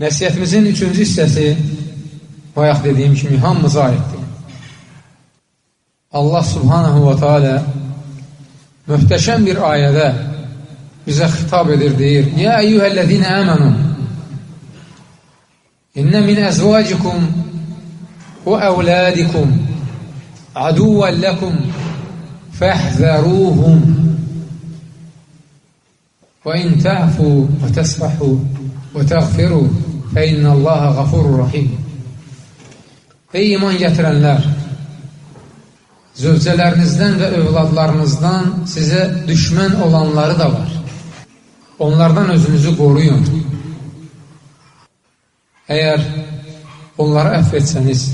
Nəsiyyətimizin üçüncü hissəsi bayaq dediyim kimi hamımıza aiddir. Allah subhanahu wa ta'ala möhtəşəm bir ayədə bizə xitab edir, deyir, Yə əyyuhəl-ləzinə əmənu İnnə min əzvacikum və əvlədikum aduvən ləkum fəhzəruhum və in tə'fu və təsfahu və təğfiru fə innəllaha qafurur rahim Ey iman gətirənlər, zövcələrinizdən və övladlarınızdan sizə düşmən olanları da var. Onlardan özünüzü qoruyun. Əgər onları əff etsəniz,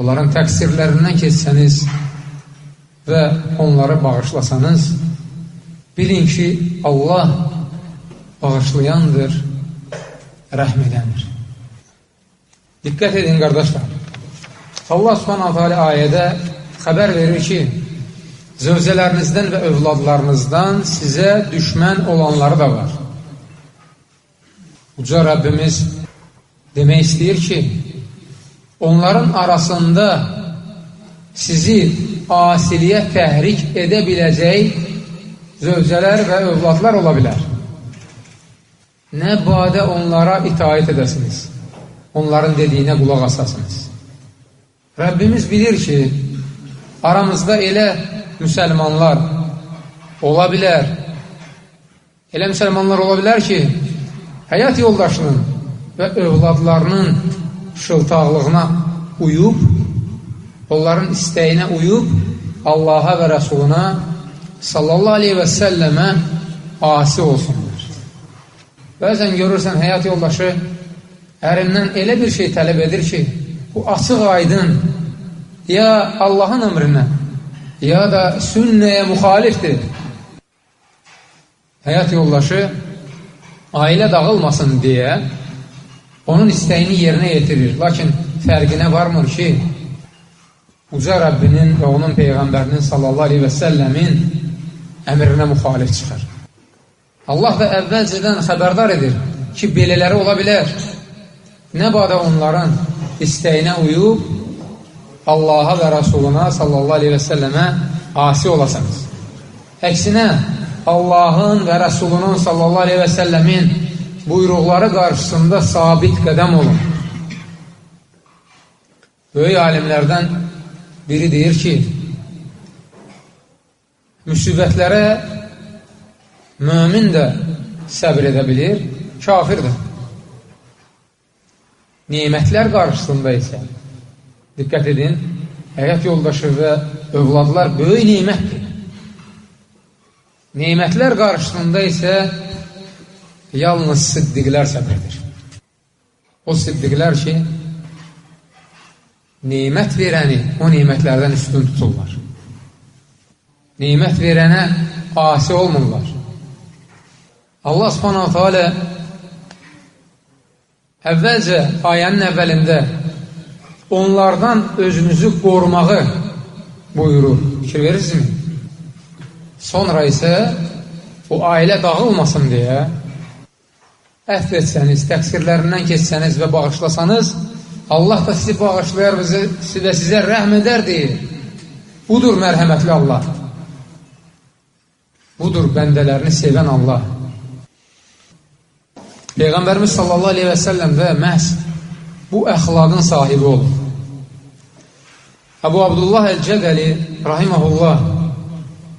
onların təqsirlərindən keçsəniz və onları bağışlasanız, bilin ki, Allah bağışlayandır, rəhm edəndir. Diqqət edin, qardaşlar. Allah subhanahu teala ayədə xəbər verir ki, zövcələrinizdən və övladlarınızdan sizə düşmən olanları da var. Uca Rəbbimiz demək istəyir ki, onların arasında sizi asiliyə təhrik edə biləcək zövcələr və övladlar ola bilər. Nə badə onlara itaət edəsiniz, onların dediyinə qulaq asasınız. Rəbbimiz bilir ki, aramızda elə müsəlmanlar ola bilər, elə müsəlmanlar ola bilər ki, həyat yoldaşının və övladlarının şıltaqlığına uyub, onların istəyinə uyub, Allaha və Rəsuluna sallallahu aleyhi və səlləmə asi olsunlar. Bəzən görürsən, həyat yoldaşı ərindən elə bir şey tələb edir ki, bu açıq aydın ya Allahın əmrinə, ya da sünnəyə müxalifdir. Həyat yoldaşı ailə dağılmasın deyə onun istəyini yerinə yetirir. Lakin fərqinə varmır ki, Uca Rəbbinin və onun Peyğəmbərinin sallallahu aleyhi və səlləmin əmrinə müxalif çıxır. Allah da əvvəlcədən xəbərdar edir ki, belələri ola bilər. Nə bada onların istəyinə uyub Allaha və Rasuluna sallallahu aleyhi və səlləmə asi olasınız. Əksinə, Allahın və Rasulunun sallallahu aleyhi və səlləmin buyruqları qarşısında sabit qədəm olun. Böyük alimlərdən biri deyir ki, müsibətlərə mömin də səbr edə bilir, kafir də. Nemətlər qarşısında isə, diqqət edin, həyat yoldaşı və övladlar böyük nemətdir. Nemətlər qarşısında isə yalnız siddiqlər səbirdir. O siddiqlər ki, nemət verəni o nemətlərdən üstün tuturlar. Nemət verənə asi olmurlar. Allah subhanahu teala Əvvəlcə ayənin əvvəlində onlardan özünüzü qorumağı buyurur. Fikir verirsinizmi? Sonra isə o ailə dağılmasın deyə əhv etsəniz, təqsirlərindən keçsəniz və bağışlasanız, Allah da sizi bağışlayar və sizə rəhm edər deyir. Budur mərhəmətli Allah. Budur bəndələrini sevən Allah. Peyğəmbərimiz sallallahu aleyhi və səlləm də məhz bu əxlaqın sahibi olur. Əbu Abdullah Əl-Cədəli rahiməhullah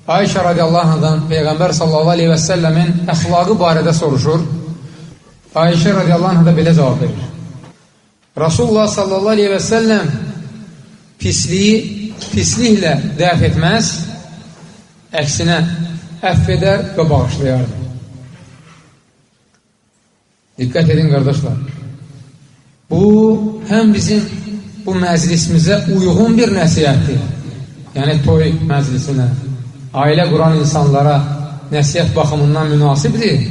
Ayşə radiyallahu anhadan Peyğəmbər sallallahu aleyhi və səlləmin əxlaqı barədə soruşur. Ayşə radiyallahu anha da belə cavab verir. Rasulullah sallallahu aleyhi və səlləm pisliyi pisliklə dəf etməz, əksinə əff edər və bağışlayardı. Diqqət edin, qardaşlar. Bu, həm bizim bu məclisimizə uyğun bir nəsiyyətdir. Yəni, toy məclisinə, ailə quran insanlara nəsiyyət baxımından münasibdir.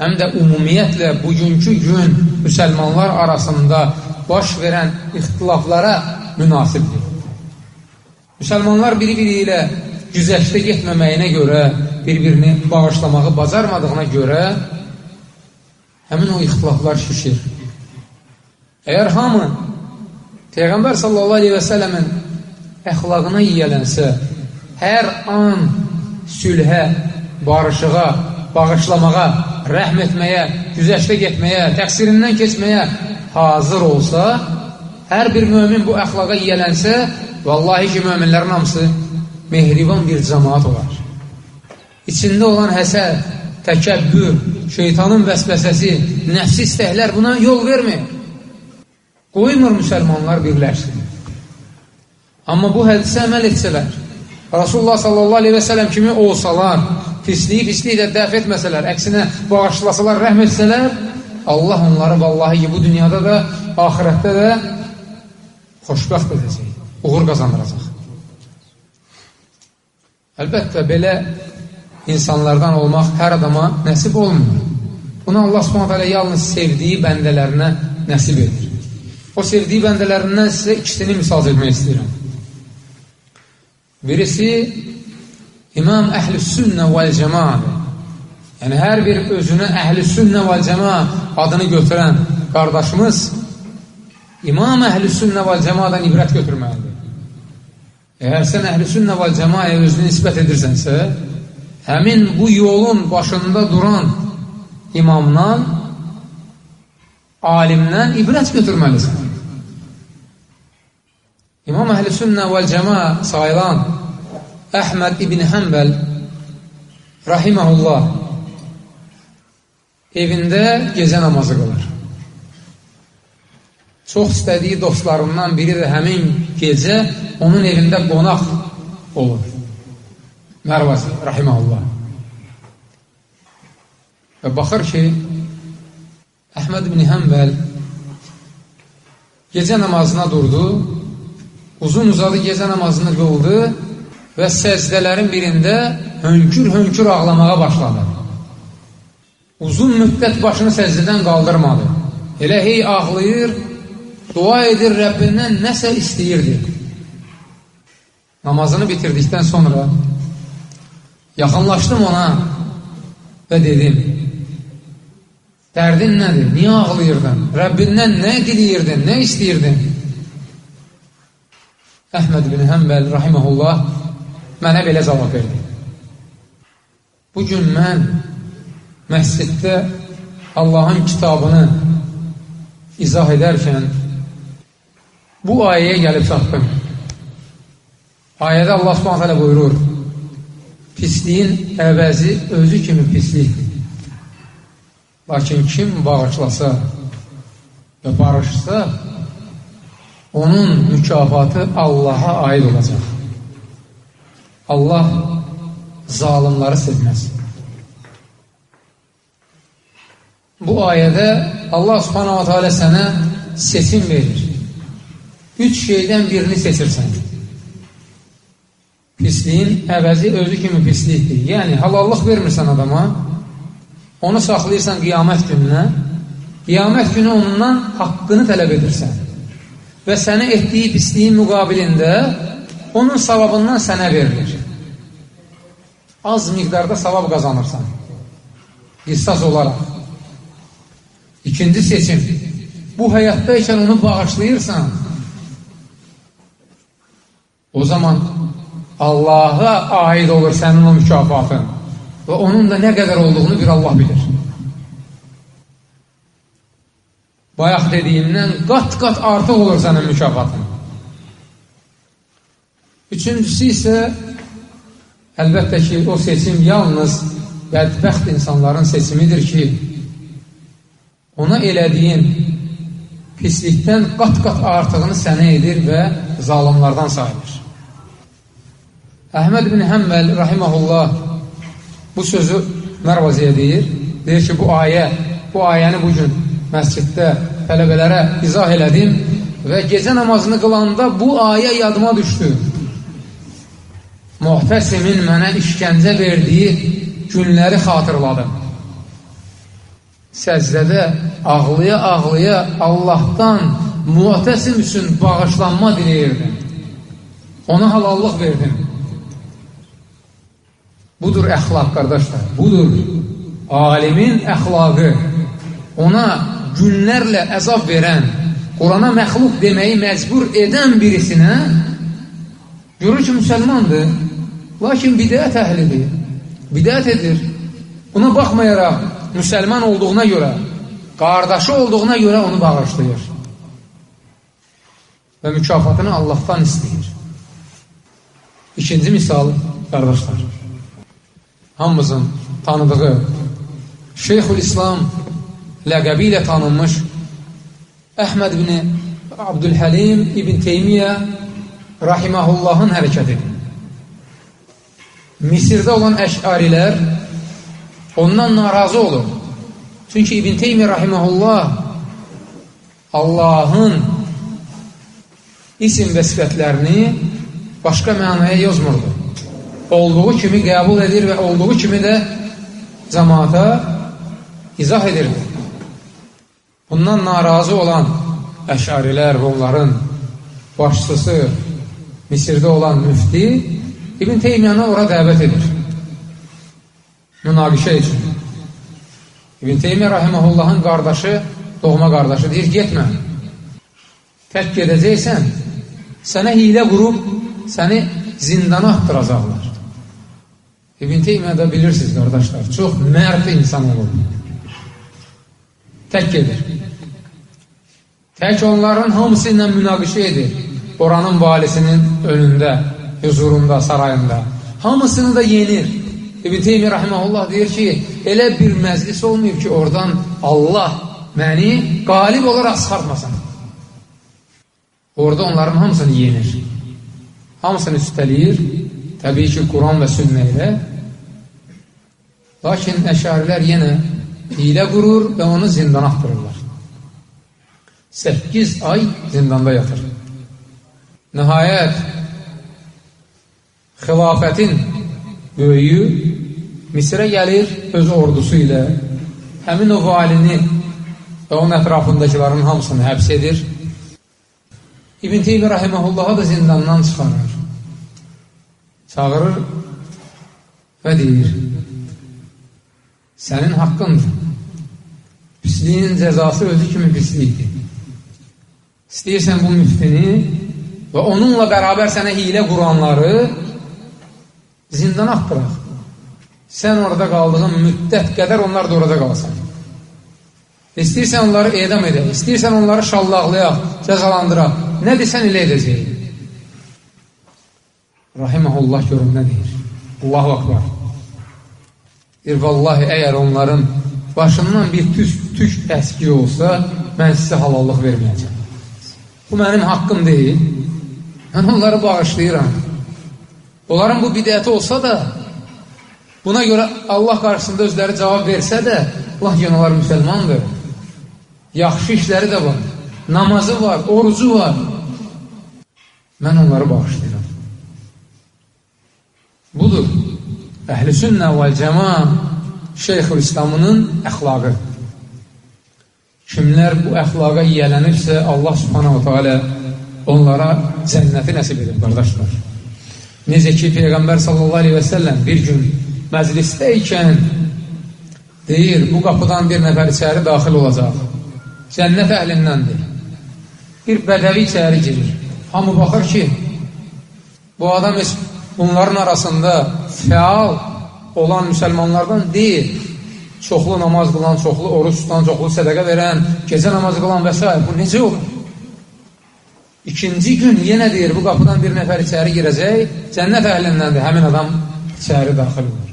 Həm də ümumiyyətlə bugünkü gün müsəlmanlar arasında baş verən ixtilaflara münasibdir. Müsəlmanlar biri-biri ilə güzəşdə getməməyinə görə, bir-birini bağışlamağı bacarmadığına görə həmin o ixtilaflar şişir. Əgər hamı Peyğəmbər sallallahu aleyhi və sələmin əxlaqına yiyələnsə, hər an sülhə, barışığa, bağışlamağa, rəhm etməyə, güzəşdə getməyə, təqsirindən keçməyə hazır olsa, hər bir mömin bu əxlaqa yiyələnsə, vallahi ki, möminlərin hamısı mehriban bir cəmaat olar. İçində olan həsəd, təkəbbür, şeytanın vəsvəsəsi, nəfsi istəklər buna yol vermir. Qoymur müsəlmanlar birləşsin. Amma bu hədisə əməl etsələr, Rasulullah sallallahu aleyhi və sələm kimi olsalar, pisliyi pisliyi də dəf etməsələr, əksinə bağışlasalar, rəhm etsələr, Allah onları vallahi ki, bu dünyada da, ahirətdə də xoşbəxt edəcək, uğur qazandıracaq. Əlbəttə, belə insanlardan olmaq hər adama nəsib olmur. Bunu Allah subhanət hələ yalnız sevdiyi bəndələrinə nəsib edir. O sevdiyi bəndələrindən sizə ikisini misal etmək istəyirəm. Birisi İmam Əhl-i Sünnə vəl-Cəmaədir. Yəni, hər bir özünə Əhl-i Sünnə vəl-Cəma adını götürən qardaşımız İmam Əhl-i Sünnə vəl-Cəmadan ibrət götürməlidir. Əgər sən Əhl-i Sünnə vəl-Cəmaya özünü nisbət edirsənsə, həmin bu yolun başında duran imamdan, alimdən ibrət götürməlisən. İmam Əhl-i Sünnə vəl-Cəma sayılan Əhməd ibn Həmbəl rahiməhullah evində gecə namazı qılır. Çox istədiyi dostlarından biri də həmin gecə onun evində qonaq olur. Mərvəzi, rahiməhullah. Və baxır ki, Əhməd ibn Həmbəl gecə namazına durdu, uzun uzadı gecə namazını qıldı və səzdələrin birində hönkür-hönkür ağlamağa başladı. Uzun müddət başını səzdədən qaldırmadı. Elə hey ağlayır, dua edir, Rəbbindən nəsə istəyirdi. Namazını bitirdikdən sonra yaxınlaşdım ona və dedim, dərdin nədir, niyə ağlayırdın, Rəbbindən nə diləyirdin, nə istəyirdin? Əhməd bin Həmbəl, rahiməhullah, mənə belə cavab verdi. Bugün mən məsciddə Allahın kitabını izah edərkən bu ayəyə gəlib çatdım. Ayədə Allah subhanət hələ buyurur, pisliyin əvəzi özü kimi pislikdir. Lakin kim bağışlasa və barışsa, onun mükafatı Allaha aid olacaq. Allah zalimları sevməz. Bu ayədə Allah subhanahu teala sənə seçim verir. Üç şeydən birini seçirsən. Pisliyin əvəzi özü kimi pislikdir. Yəni, halallıq vermirsən adama, onu saxlayırsan qiyamət gününə, qiyamət günü ondan haqqını tələb edirsən və sənə etdiyi pisliyin müqabilində onun savabından sənə verilir. Az miqdarda savab qazanırsan. Qissas olaraq. İkinci seçim. Bu həyatda ikən onu bağışlayırsan. O zaman Allaha aid olur sənin o mükafatın. Və onun da nə qədər olduğunu bir Allah bilir. Bayaq dediyimdən qat-qat artıq olur sənin mükafatın. Üçüncüsü isə əlbəttə ki, o seçim yalnız bədbəxt insanların seçimidir ki, ona elədiyin pislikdən qat-qat artığını sənə edir və zalimlardan sayılır. Əhməd bin Həmməl rahiməhullah bu sözü Mərvaziyə deyir. Deyir ki, bu ayə, bu ayəni bugün məsciddə tələbələrə izah elədim və gecə namazını qılanda bu ayə yadıma düşdü. Muhtəsimin mənə işgəncə verdiyi günləri xatırladım. Səzdədə ağlaya-ağlaya Allahdan muhtəsim üçün bağışlanma diləyirdim. Ona halallıq verdim. Budur əxlaq, qardaşlar, budur alimin əxlaqı. ona günlərlə əzab verən, Qurana məxluq deməyi məcbur edən birisinə görür ki, müsəlmandır, lakin bidət əhlidir, bidət edir. Buna baxmayaraq, müsəlman olduğuna görə, qardaşı olduğuna görə onu bağışlayır və mükafatını Allahdan istəyir. İkinci misal, qardaşlar, hamımızın tanıdığı Şeyxül İslam ləqəbi ilə tanınmış Əhməd ibn Abdülhəlim ibn Teymiyyə rahiməhullahın hərəkətidir. Misirdə olan əşarilər ondan narazı olur. Çünki İbn Teymiyyə rahiməhullah Allahın isim və sifətlərini başqa mənaya yazmırdı. Olduğu kimi qəbul edir və olduğu kimi də cəmaata izah edirdi. Bundan narazı olan əşarilər və onların başçısı Misirdə olan müfti İbn Teymiyyəni ora dəvət edir. Münaqişə üçün. İbn Teymiyyə rahiməhullahın qardaşı, doğma qardaşı deyir, getmə. Tək gedəcəksən, sənə hilə qurub, səni zindana atdıracaqlar. İbn Teymiyyə də bilirsiniz, qardaşlar, çox mərd insan olur. Tək gedir. Tək onların hamısı ilə münaqişə edir. Oranın valisinin önündə, huzurunda, sarayında. Hamısını da yenir. İbn Teymi Rahiməhullah deyir ki, elə bir məclis olmayıb ki, oradan Allah məni qalib olaraq çıxartmasın. Orada onların hamısını yenir. Hamısını üstələyir. Təbii ki, Quran və sünnə ilə. Lakin əşarilər yenə hilə qurur və onu zindana atdırırlar. 8 ay zindanda yatır. Nəhayət, xilafətin böyüyü Misirə gəlir öz ordusu ilə, həmin o valini və onun ətrafındakiların hamısını həbs edir İbn Teymi Rahiməhullaha da zindandan çıxarır. Çağırır və deyir, sənin haqqındır. Pisliyin cəzası özü kimi pislikdir. İstəyirsən bu müftini və onunla bərabər sənə hilə quranları zindana atdıraq. Sən orada qaldığın müddət qədər onlar da orada qalsın. İstəyirsən onları edam edək, istəyirsən onları şallaqlayaq, cəzalandıraq. Nə desən elə edəcək. Rahiməhullah görün nə deyir. Allahu akbar. Deyir, vallahi əgər onların başından bir tük, tük əski olsa, mən sizə halallıq verməyəcəm. Bu mənim haqqım deyil. Mən onları bağışlayıram. Onların bu bidəti olsa da, buna görə Allah qarşısında özləri cavab versə də, Allah yanalar müsəlmandır. Yaxşı işləri də var namazı var, orucu var. Mən onları bağışlayıram. Budur. Əhl-i sünnə və cəma Şeyxül İslamının əxlaqı. Kimlər bu əxlaqa yiyələnirsə, Allah subhanahu teala onlara cənnəti nəsib edir, qardaşlar. Necə ki, Peyğəmbər sallallahu aleyhi və səlləm bir gün məclisdə ikən deyir, bu qapıdan bir nəfər içəri daxil olacaq. Cənnət əhlindəndir bir bədəvi içəri girir. Hamı baxır ki, bu adam bunların arasında fəal olan müsəlmanlardan deyil. Çoxlu namaz qılan, çoxlu oruç tutan, çoxlu sədəqə verən, gecə namazı qılan və s. Bu necə olur? İkinci gün yenə deyir, bu qapıdan bir nəfər içəri girəcək, cənnət əhlindəndir, həmin adam içəri daxil olur.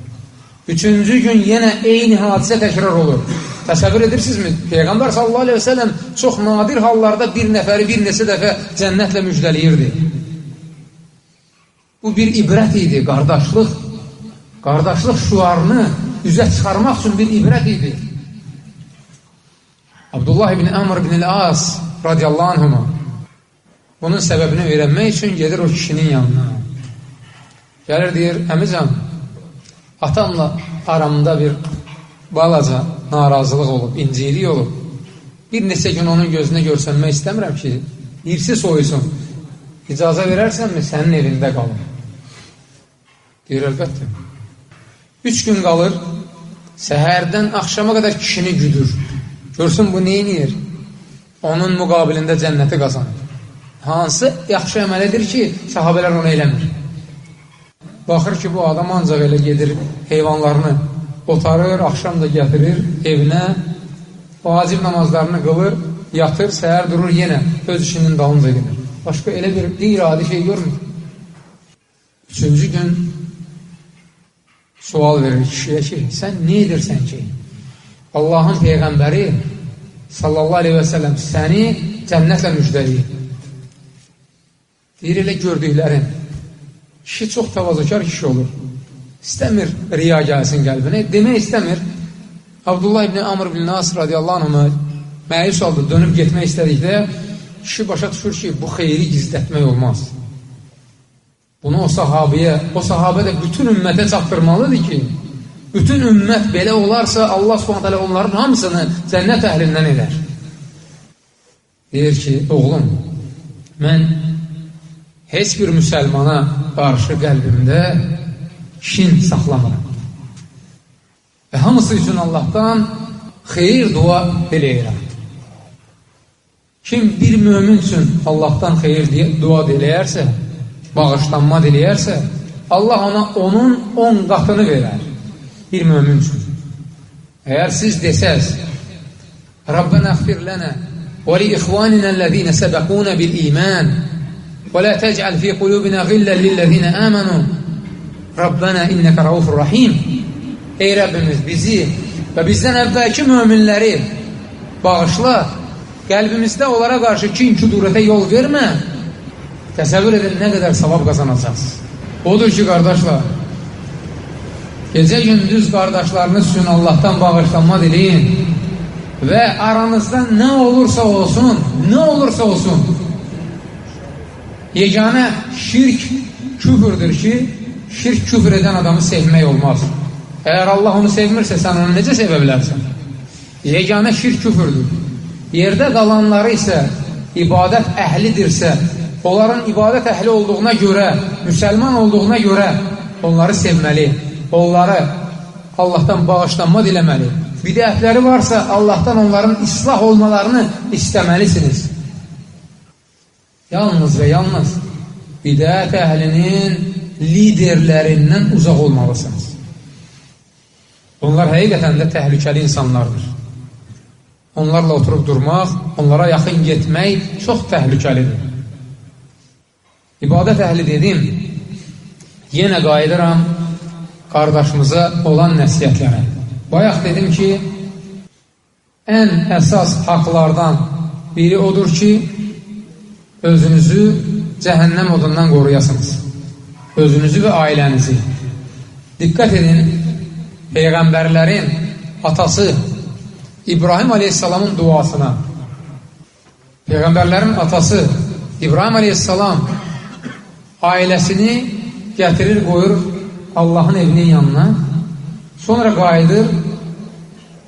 Üçüncü gün yenə eyni hadisə təkrar olur. Təsəvvür edirsinizmi? Peyğəmbər sallallahu aleyhi və səlləm çox nadir hallarda bir nəfəri bir neçə dəfə cənnətlə müjdəliyirdi. Bu bir ibrət idi, qardaşlıq. Qardaşlıq şuarını üzə çıxarmaq üçün bir ibrət idi. Abdullah ibn Əmr ibn el-As radiyallahu anhuma bunun səbəbini öyrənmək üçün gedir o kişinin yanına. Gəlir deyir, əmicəm, atamla aramda bir balaca narazılıq olub, incilik olub. Bir neçə gün onun gözünə görsənmək istəmirəm ki, hirsi soyusun. İcazə verərsənmi, sənin evində qalın. Deyir, əlbəttə. Üç gün qalır, səhərdən axşama qədər kişini güdür. Görsün bu neyinir? Onun müqabilində cənnəti qazanır. Hansı yaxşı əməl edir ki, sahabələr onu eləmir. Baxır ki, bu adam ancaq elə gedir heyvanlarını otarır, axşam da gətirir evinə, vacib namazlarını qılır, yatır, səhər durur yenə öz işinin dalınca gedir. Başqa elə bir qeyri-adi şey görmür. Üçüncü gün sual verir kişiyə ki, sən nə edirsən ki? Allahın Peyğəmbəri sallallahu aleyhi və səlləm səni cənnətlə müjdəliyir. Deyir, elə gördüklərin. Kişi çox təvazökar kişi olur. İstəmir riya gəlsin qəlbinə. Demək istəmir. Abdullah ibn Amr ibn Nasr radiyallahu anhına məyus oldu, dönüb getmək istədikdə kişi başa düşür ki, bu xeyri gizlətmək olmaz. Bunu o sahabiyə, o sahabə də bütün ümmətə çatdırmalıdır ki, bütün ümmət belə olarsa Allah subhanətələ onların hamısını cənnət əhlindən edər. Deyir ki, oğlum, mən heç bir müsəlmana qarşı qəlbimdə kin saxlamıram. Və hamısı üçün Allahdan xeyir dua diləyirəm. Kim bir mömin üçün Allahdan xeyir dua diləyərsə, bağışlanma diləyərsə, Allah ona onun 10 qatını verər. Bir mömin üçün. Əgər siz desəz, Rabbənə əxfir lənə və li ixvaninə ləzinə səbəqunə bil iman və lə təcəl fi qulubinə qillən lilləzinə əmənu Rabbənə innəkə raufur rahim. Ey Rəbbimiz bizi və bizdən əvvəlki möminləri bağışla, qəlbimizdə onlara qarşı kin, küdurətə yol vermə Təsəvvür edin, nə qədər savab qazanacaqsınız. Odur ki, qardaşlar, gecə gündüz qardaşlarınız üçün Allahdan bağışlanma diləyin və aranızda nə olursa olsun, nə olursa olsun, yeganə şirk küfürdür ki, şirk küfür edən adamı sevmək olmaz. Əgər Allah onu sevmirsə, sən onu necə sevə bilərsən? Yeganə şirk küfürdür. Yerdə qalanları isə ibadət əhlidirsə, onların ibadət əhli olduğuna görə, müsəlman olduğuna görə onları sevməli, onları Allahdan bağışlanma diləməli. Bidətləri varsa Allahdan onların islah olmalarını istəməlisiniz. Yalnız və yalnız bidət əhlinin liderlərindən uzaq olmalısınız. Onlar həqiqətən də təhlükəli insanlardır. Onlarla oturub durmaq, onlara yaxın getmək çox təhlükəlidir. İbadət əhli dedim, yenə qayıdıram qardaşımıza olan nəsiyyətlərə. Bayaq dedim ki, ən əsas haqlardan biri odur ki, özünüzü cəhənnəm odundan qoruyasınız. Özünüzü və ailənizi. Diqqət edin, Peyğəmbərlərin atası İbrahim Aleyhisselamın duasına. Peyğəmbərlərin atası İbrahim Aleyhisselam ailəsini gətirir, qoyur Allahın evinin yanına. Sonra qayıdır,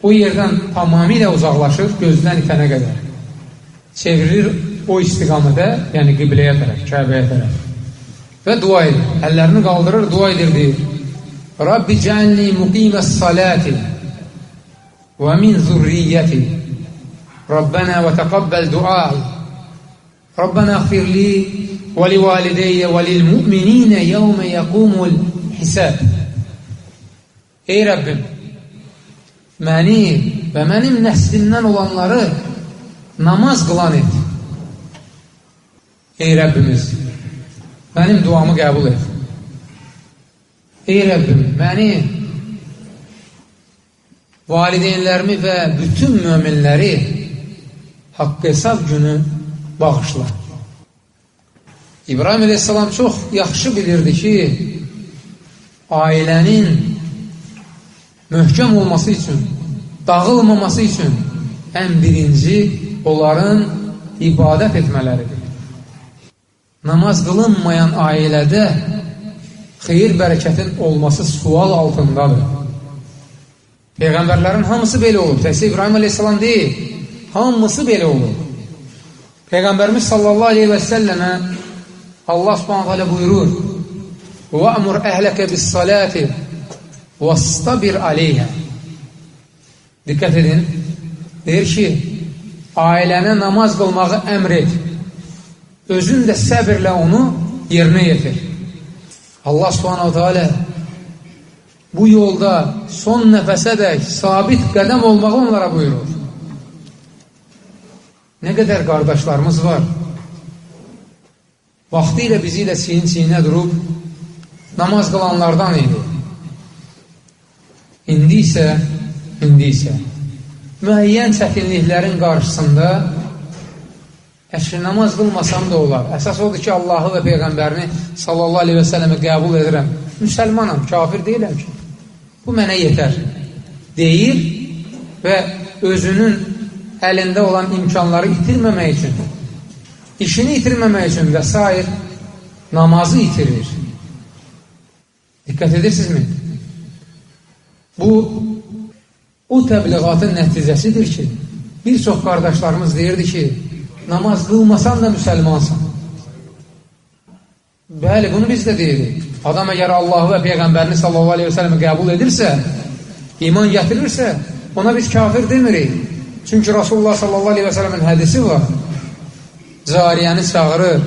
o yerdən tamamilə uzaqlaşır, gözdən itənə qədər. Çevirir o istiqamətə, yəni qibləyə tərəf, Kəbəyə tərəf. Və dua edir. Əllərini qaldırır, dua edir, deyir. Rabbi cəlni muqiməs saləti və min zürriyyəti Rabbənə və təqabbəl duai Rabbənə əxfir li وَلِوَالِدَيَّ وَلِلْمُؤْمِنِينَ يَوْمَ يَقُومُ الْحِسَابِ Ey Rəbbim, məni və mənim nəslimdən olanları namaz qılan et. Ey Rəbbimiz, mənim duamı qəbul et. Ey Rəbbim, məni, valideynlərimi və bütün möminləri haqq hesab günü bağışla. İbrahim əleyhissalam çox yaxşı bilirdi ki, ailənin möhkəm olması üçün, dağılmaması üçün ən birinci onların ibadət etmələridir. Namaz qılınmayan ailədə xeyir bərəkətin olması sual altındadır. Peyğəmbərlərin hamısı belə olub. Təhsil İbrahim əleyhissalam deyil, hamısı belə olub. Peyğəmbərimiz sallallahu aleyhi və səlləmə Allah subhanahu teala buyurur وَأْمُرْ أَهْلَكَ بِالصَّلَاةِ وَاسْتَبِرْ عَلَيْهَا Dikkat edin. deyir ki, ailənə namaz qılmağı əmr et. Özün də səbirlə onu yerinə yetir. Allah subhanahu teala bu yolda son nəfəsədək sabit qədəm olmağı onlara buyurur. Nə qədər qardaşlarımız var. Vaxtı ilə bizi ilə çiyin-çiyinə durub namaz qılanlardan idi. İndi isə, indi isə müəyyən çətinliklərin qarşısında əşri namaz qılmasam da olar. Əsas odur ki, Allahı və Peyğəmbərini sallallahu aleyhi və sələmi qəbul edirəm. Müsəlmanam, kafir deyiləm ki. Bu mənə yetər. Deyir və özünün əlində olan imkanları itirməmək üçün, işini itirməmək üçün və s. namazı itirir. Diqqət edirsinizmi? Bu, o təbliğatın nəticəsidir ki, bir çox qardaşlarımız deyirdi ki, namaz qılmasan da müsəlmansan. Bəli, bunu biz də deyirik. Adam əgər Allahı və Peyğəmbərini sallallahu aleyhi ve sələmi qəbul edirsə, iman gətirirsə, ona biz kafir demirik. Çünki Rasulullah sallallahu aleyhi və sələmin hədisi var. Cariyəni çağırır,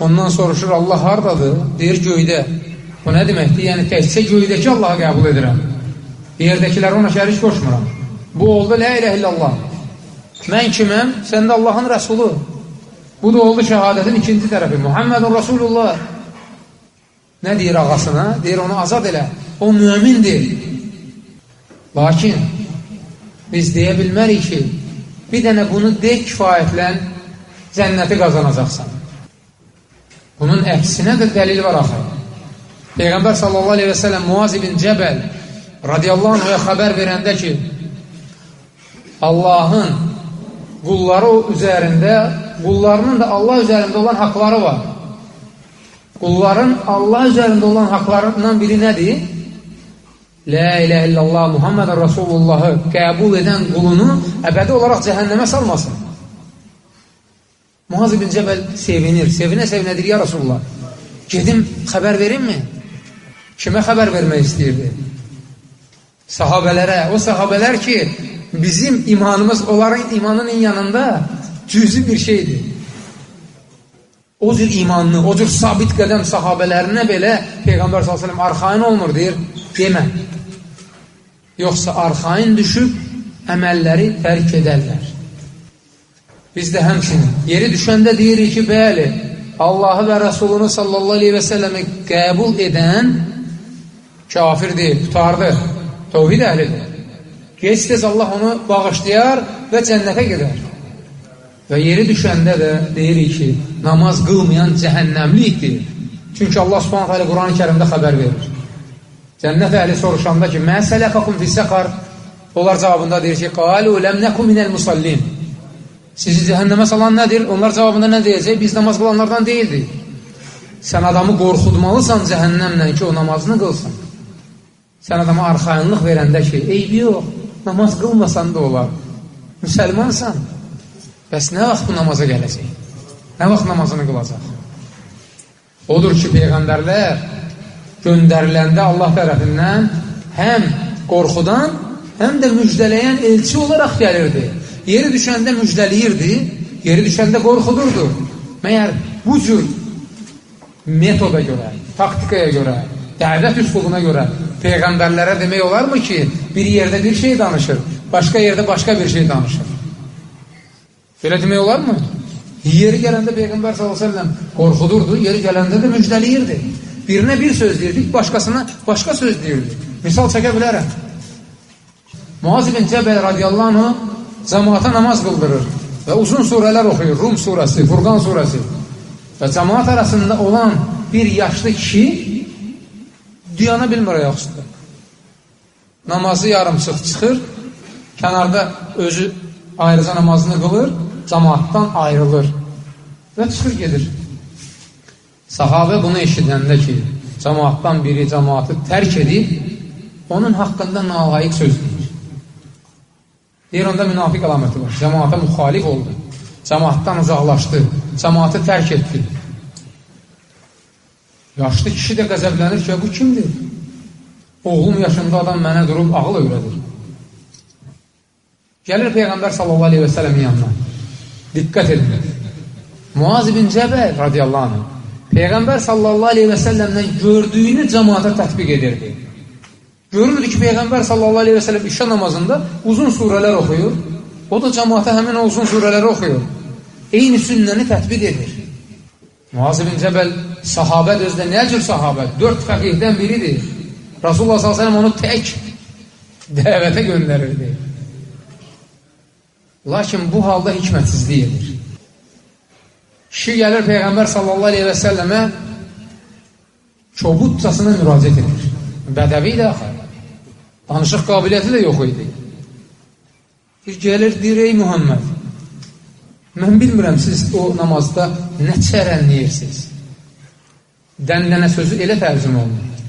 ondan soruşur Allah hardadır? Deyir göydə. Bu nə deməkdir? Yəni təkcə göydəki Allahı qəbul edirəm. Yerdəkilər ona şərik qoşmuram. Bu oldu la ilə illallah. Mən kiməm? Sən də Allahın rəsulu. Bu da oldu şəhadətin ikinci tərəfi. Muhammedun Rasulullah. Nə deyir ağasına? Deyir onu azad elə. O mümindir. Lakin biz deyə bilmərik ki, bir dənə bunu de kifayətlən, cənnəti qazanacaqsan. Bunun əksinə də dəlil var axı. Peyğəmbər sallallahu aleyhi və sələm Muaz ibn Cəbəl radiyallahu anhuya xəbər verəndə ki, Allahın qulları üzərində, qullarının da Allah üzərində olan haqları var. Qulların Allah üzərində olan haqlarından biri nədir? La ilə illallah Muhammed Rasulullahı qəbul edən qulunu əbədi olaraq cəhənnəmə salmasın. Muhaz ibn Cəbəl sevinir. Sevinə-sevinə deyir, ya Rasulullah, gedim xəbər verimmi? Kimə xəbər vermək istəyirdi? Sahabələrə, o sahabələr ki, bizim imanımız onların imanının yanında cüzi bir şeydir. O cür imanlı, o cür sabit qədəm sahabələrinə belə Peyğəmbər s.ə.v arxain olmur, deyir, demə. Yoxsa arxain düşüb əməlləri tərk edərlər. Biz də həmçinin yeri düşəndə deyirik ki, bəli, Allahı və Rəsulunu sallallahu aleyhi və səlləmi qəbul edən kafir deyil, tutardı, tovhid əhlidir. Gec-tez Allah onu bağışlayar və cənnətə gedər. Və yeri düşəndə də deyirik ki, namaz qılmayan cəhənnəmlikdir. Çünki Allah subhanət hələ Quran-ı kərimdə xəbər verir. Cənnət əhli soruşanda ki, Mə sələqakum fissəqar Onlar cavabında deyir ki, Qalu ləm nəkum minəl musallin Sizi cəhənnəmə salan nədir? Onlar cavabında nə deyəcək? Biz namaz qılanlardan deyildik. Sən adamı qorxudmalısan cəhənnəmlə ki, o namazını qılsın. Sən adama arxayınlıq verəndə ki, eybi yox, namaz qılmasan da olar. Müsəlmansan. Bəs nə vaxt bu namaza gələcək? Nə vaxt namazını qılacaq? Odur ki, Peyğəmbərlər göndəriləndə Allah tərəfindən həm qorxudan, həm də müjdələyən elçi olaraq gəlirdi. Yeri düşəndə müjdəliyirdi, yeri düşəndə qorxudurdu. Məyər bu cür metoda görə, taktikaya görə, dəvət üslubuna görə Peyğəmbərlərə demək olarmı ki, bir yerdə bir şey danışır, başqa yerdə başqa bir şey danışır? Belə demək olarmı? Yeri gələndə Peyğəmbər s.ə.v qorxudurdu, yeri gələndə də müjdəliyirdi. Birinə bir söz deyirdik, başqasına başqa söz deyirdik. Misal çəkə bilərəm. Muaz ibn Cəbəl radiyallahu anh cəmaata namaz qıldırır və uzun surələr oxuyur. Rum surəsi, Furqan surəsi. Və cəmaat arasında olan bir yaşlı kişi duyana bilmir ayaqüstə. Namazı yarımçıq çıxır, kənarda özü ayrıca namazını qılır, cəmaatdan ayrılır və çıxır gedir. Sahabə bunu eşidəndə ki, cəmaatdan biri cəmaatı tərk edib, onun haqqında nalayiq söz deyir. Deyir, onda münafiq əlaməti var. Cəmaata müxalif oldu. Cəmaatdan uzaqlaşdı. Cəmaatı tərk etdi. Yaşlı kişi də qəzəblənir ki, bu kimdir? Oğlum yaşında adam mənə durub ağıl öyrədir. Gəlir Peyğəmbər sallallahu aleyhi və sələmin yanına. Diqqət edin. Muaz ibn Cəbəl radiyallahu anh Peyğəmbər sallallahu aleyhi və səlləmdən gördüyünü cəmaata tətbiq edirdi. Görürdü ki, Peyğəmbər sallallahu aleyhi və səlləm işə namazında uzun surələr oxuyur. O da cəmaata həmin o uzun surələri oxuyur. Eyni sünnəni tətbiq edir. Muaz ibn Cəbəl sahabə özdə nə cür sahabə? Dörd fəqihdən biridir. Rasulullah s.ə.v onu tək dəvətə göndərirdi. Lakin bu halda hikmətsizlik edir. Kişi gəlir Peyğəmbər sallallahu aleyhi və səlləmə çobudcasına müraciət edir. Bədəvi də axı. Danışıq qabiliyyəti də yox idi. Bir gəlir, deyir, ey Muhammed, mən bilmirəm, siz o namazda nə çərənləyirsiniz? Dəndənə sözü elə tərcümə olunur.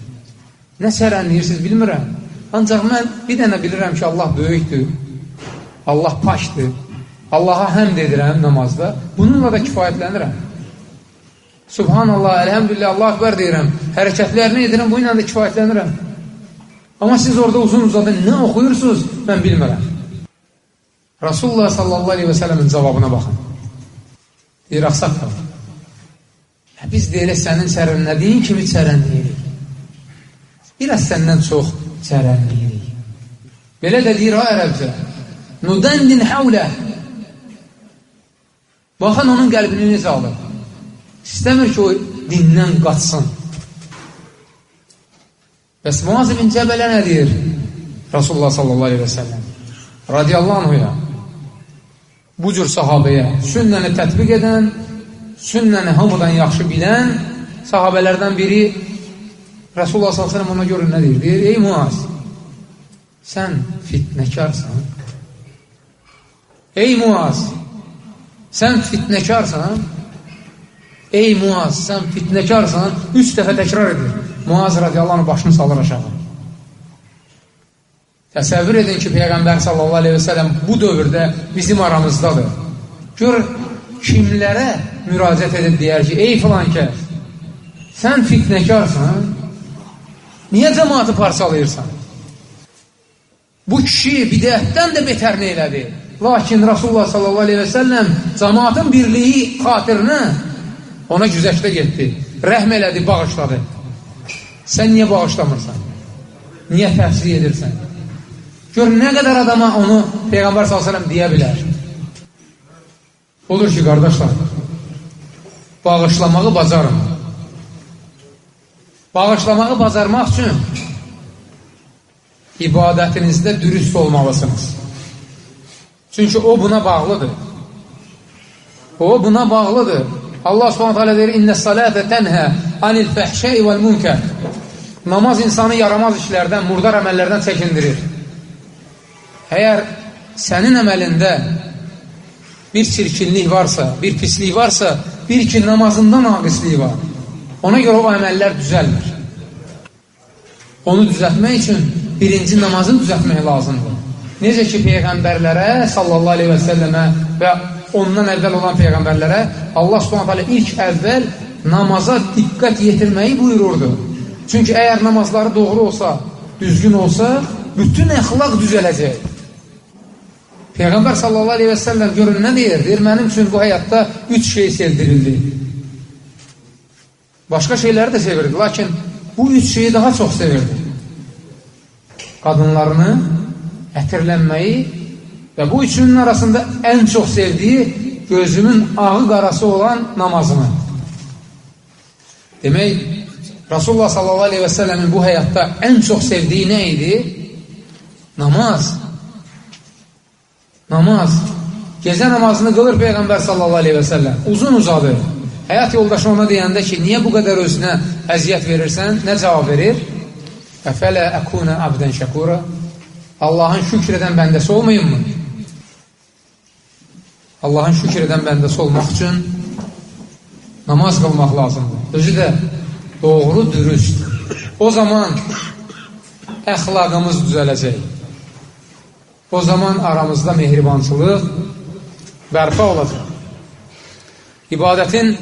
Nə çərənləyirsiniz, bilmirəm. Ancaq mən bir dənə bilirəm ki, Allah böyükdür, Allah paşdır, Allaha həmd edirəm namazda, bununla da kifayətlənirəm. Subhanallah, əlhəmdülillah, Allah akbar deyirəm, hərəkətlərini edirəm, bu ilə də kifayətlənirəm. Amma siz orada uzun uzadı nə oxuyursunuz, mən bilmirəm. Rasulullah sallallahu aleyhi və sələmin cavabına baxın. Deyir, axsaq qalın. Hə, biz deyirik, sənin çərənlədiyin kimi çərənləyirik. Biraz səndən çox çərənləyirik. Belə də deyir, ha, ərəbcə. Nudəndin həvlə. Baxın onun qəlbini necə alır. İstəmir ki, o dindən qaçsın. Bəs Muaz ibn Cəbələ nə deyir? Rasulullah sallallahu aleyhi və səlləm. Radiyallahu anhuya. Bu cür sahabəyə sünnəni tətbiq edən, sünnəni hamıdan yaxşı bilən sahabələrdən biri Rasulullah sallallahu aleyhi və səlləm ona görə nə deyir? Deyir, ey Muaz, sən fitnəkarsan. Ey Muaz, sən fitnəkarsan. Ey Muaz, sən fitnəkarsan. Üç dəfə təkrar edir. Muaz radiyallahu anh başını salır aşağı. Təsəvvür edin ki, Peyğəmbər sallallahu aleyhi və sələm bu dövrdə bizim aramızdadır. Gör, kimlərə müraciət edib deyər ki, ey filan kəs, sən fitnəkarsan, niyə cəmatı parçalayırsan? Bu kişi bidətdən də betərini elədi. Lakin Rasulullah sallallahu aleyhi və səlləm cəmatın birliyi xatirinə ona güzəşdə getdi. Rəhm elədi, bağışladı. Sən niyə bağışlamırsan? Niyə təhsil edirsən? Gör, nə qədər adama onu Peyğəmbər s.ə.v deyə bilər. Olur ki, qardaşlar, bağışlamağı bacarım. Bağışlamağı bacarmaq üçün ibadətinizdə dürüst olmalısınız. Çünki o buna bağlıdır. O buna bağlıdır. Allah subhanət hələ deyir, İnnə salətə tənhə anil fəhşəi vəl münkər. Namaz insanı yaramaz işlərdən, murdar əməllərdən çəkindirir. Əgər sənin əməlində bir çirkinlik varsa, bir pislik varsa, bir ki, namazında naqisliyi var. Ona görə o əməllər düzəlmir. Onu düzəltmək üçün birinci namazı düzəltmək lazımdır. Necə ki, Peyğəmbərlərə, sallallahu aleyhi və səlləmə və ondan əvvəl olan Peyğəmbərlərə Allah subhanət hələ ilk əvvəl namaza diqqət yetirməyi buyururdu. Çünki əgər namazları doğru olsa, düzgün olsa, bütün əxlaq düzələcək. Peyğəmbər sallallahu aleyhi və səlləm görün nə deyir? Deyir, mənim üçün bu həyatda üç şey sevdirildi. Başqa şeyləri də sevirdi, lakin bu üç şeyi daha çox sevirdi. Qadınlarını, ətirlənməyi və bu üçünün arasında ən çox sevdiyi gözümün ağı qarası olan namazını. Demək, Rasulullah sallallahu aleyhi və səlləmin bu həyatda ən çox sevdiyi nə idi? Namaz. Namaz. Gecə namazını qılır Peyğəmbər sallallahu aleyhi və səlləm. Uzun uzadır. Həyat yoldaşı ona deyəndə ki, niyə bu qədər özünə əziyyət verirsən? Nə cavab verir? Əfələ əkunə abdən şəkura Allahın şükr edən bəndəsi olmayın mı? Allahın şükr edən bəndəsi olmaq üçün namaz qılmaq lazımdır. Özü də doğru, dürüst. O zaman əxlaqımız düzələcək. O zaman aramızda mehribançılıq bərpa olacaq. İbadətin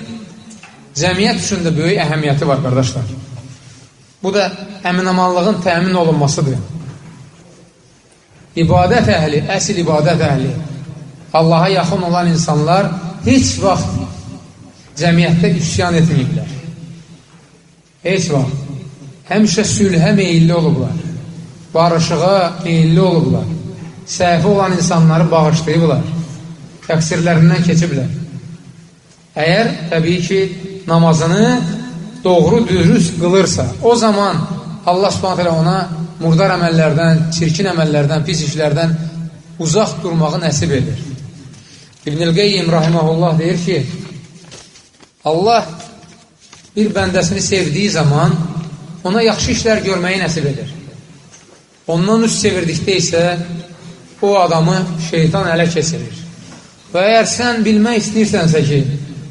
cəmiyyət üçün də böyük əhəmiyyəti var, qardaşlar. Bu da əminamanlığın təmin olunmasıdır. İbadət əhli, əsl ibadət əhli, Allaha yaxın olan insanlar heç vaxt cəmiyyətdə üsyan etməyiblər. Heç vaxt. Həmişə sülhə meyilli olublar. Barışığa meyilli olublar. Səhvi olan insanları bağışlayıblar. Təqsirlərindən keçiblər. Əgər, təbii ki, namazını doğru, dürüst qılırsa, o zaman Allah subhanət hələ ona murdar əməllərdən, çirkin əməllərdən, pis işlərdən uzaq durmağı nəsib edir. İbn-i Qeyyim rahiməhullah deyir ki, Allah bir bəndəsini sevdiyi zaman ona yaxşı işlər görməyi nəsib edir. Ondan üst çevirdikdə isə o adamı şeytan ələ keçirir. Və əgər sən bilmək istəyirsənsə ki,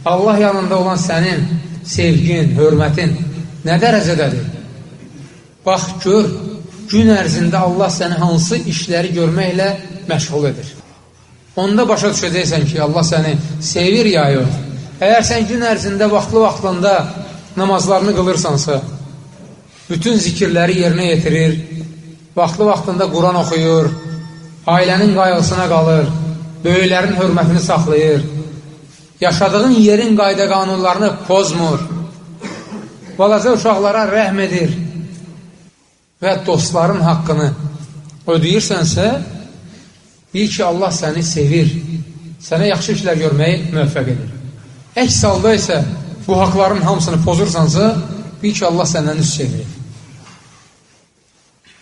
Allah yanında olan sənin sevgin, hörmətin nə dərəcədədir? Bax, gör, gün ərzində Allah səni hansı işləri görməklə məşğul edir. Onda başa düşəcəksən ki, Allah səni sevir ya yox. Əgər sən gün ərzində vaxtlı-vaxtında namazlarını qılırsansa, bütün zikirləri yerinə yetirir, vaxtlı-vaxtında Quran oxuyur, ailənin qayğısına qalır, böyüklərin hörmətini saxlayır, yaşadığın yerin qayda qanunlarını pozmur, balaca uşaqlara rəhm edir və dostların haqqını ödəyirsənsə, bil ki, Allah səni sevir, sənə yaxşı işlər görməyi müvəffəq edir. Əks halda isə bu haqların hamısını pozursansa, bil ki, Allah səndən üst çevirir.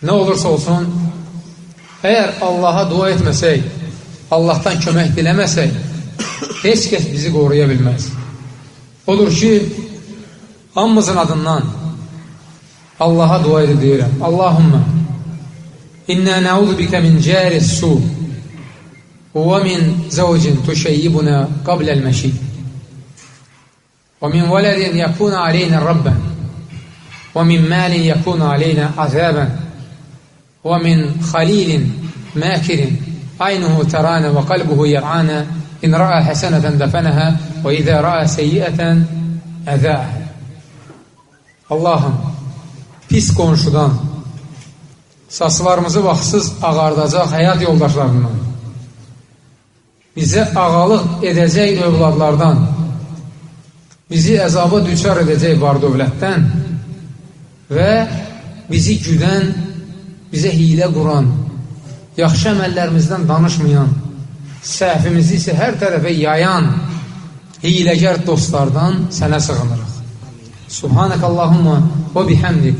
Nə olursa olsun, əgər Allaha dua etməsək, Allahdan kömək diləməsək, heç kəs bizi qoruya bilməz. Odur ki, hamımızın adından Allah'a dua edip deyirəm. Allahumma inna na'udhu bika min jari su wa min zawjin tuşeyyibuna qabla al-mashi wa min veledin yakuna aleyna rabben ve min malin yakuna aleyna azaben ve min khalilin makirin aynuhu terana ve kalbuhu وقلبه in ra'a haseneten defeneha ve وإذا ra'a seyyiyeten أذاعها Allahümme pis qonşudan, saçlarımızı vaxtsız ağardacaq həyat yoldaşlarından, bizə ağalıq edəcək övladlardan, bizi əzaba düçar edəcək var dövlətdən və bizi güdən, bizə hilə quran, yaxşı əməllərimizdən danışmayan, səhvimizi isə hər tərəfə yayan hiləgər dostlardan sənə sığınırıq. Subhanək Allahumma və bihamdik.